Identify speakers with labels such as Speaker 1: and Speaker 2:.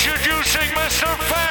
Speaker 1: Introducing Mr. Fat